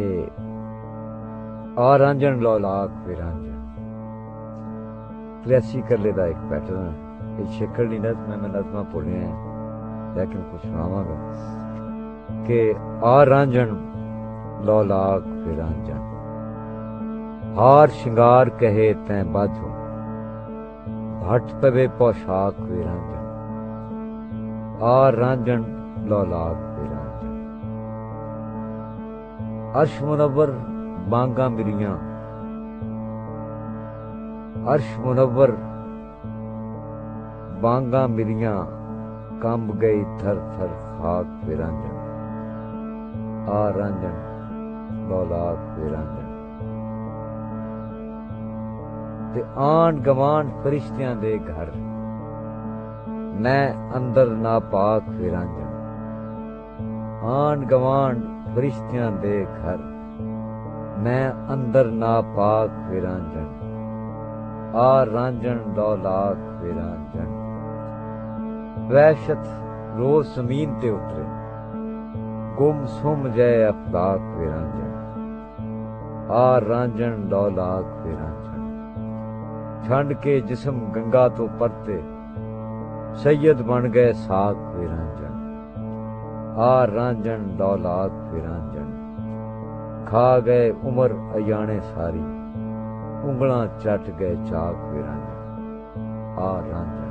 के। और लौलाक लो लाख विरंजन क्लासिकल का एक पैटर्न। है इस शेखर की नज्म में नज्मा पढ़े हैं। लेकिन कुछ सुनावागा कि और रंजन लो लाख विरंजन हार शिंगार कहे तै बाजू भट पवे पोशाक विरंजन और लौलाक लो विरंजन ਅਰਸ਼ ਮੁਨੱਵਰ ਬਾਂਗਾ ਮਿਲੀਆਂ ਅਰਸ਼ ਮੁਨੱਵਰ ਬਾਂਗਾ ਮਿਲੀਆਂ ਕੰਬ ਗਈ ਥਰ ਥਰ ਖਾਕ ਵੇ ਰਾਂਝਣ ਆ ਰਾਂਝਣ ਲੌਲਾਕ ਵੇ ਰਾਂਝਣ ਤੇ ਆਣ ਗਵਾਨ ਫਰਿਸ਼ਤਿਆਂ ਦੇ ਘਰ ਮੈਂ ਅੰਦਰ ਨਾਪਾਕ ਫਿਰਾਂਜਾਂ ਆਣ ਗਵਾਨ ਬਰਿਸ਼ਤਿਆਂ ਦੇ ਘਰ ਮੈਂ ਅੰਦਰ ਨਾ ਪਾਕ ਵਿਰਾਂਝਣ ਆ ਰਾਂਝਣ ਦੌਲਾਕ ਵਿਰਾਂਝਣ ਵਹਿਸ਼ਤ ਰੋਜ਼ ਜ਼ਮੀਨ ਤੇ ਉਤਰੇ ਗੁੰਮ ਸੁਮ ਜੈ ਅਫਲਾਕ ਵਿਰਾਂਝਣ ਆ ਰਾਂਝਣ ਦੌਲਾਕ ਵਿਰਾਂਝਣ ਛੰਡ ਕੇ ਜਿਸਮ ਗੰਗਾ ਤੋਂ ਪਰਤੇ सैयद बन गए साख विरंजन आ रांझण दौलाद फिरांझन खा गए उमर अजाने सारी, उंगलां चट गए चाक विरांझन आ रांझण